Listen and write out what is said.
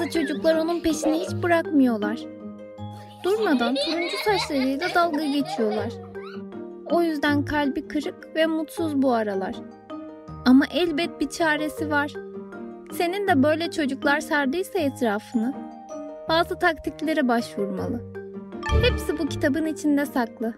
Bazı çocuklar onun peşini hiç bırakmıyorlar. Durmadan turuncu saçlarıyla dalga geçiyorlar. O yüzden kalbi kırık ve mutsuz bu aralar. Ama elbet bir çaresi var. Senin de böyle çocuklar sardıysa etrafını, bazı taktiklere başvurmalı. Hepsi bu kitabın içinde saklı.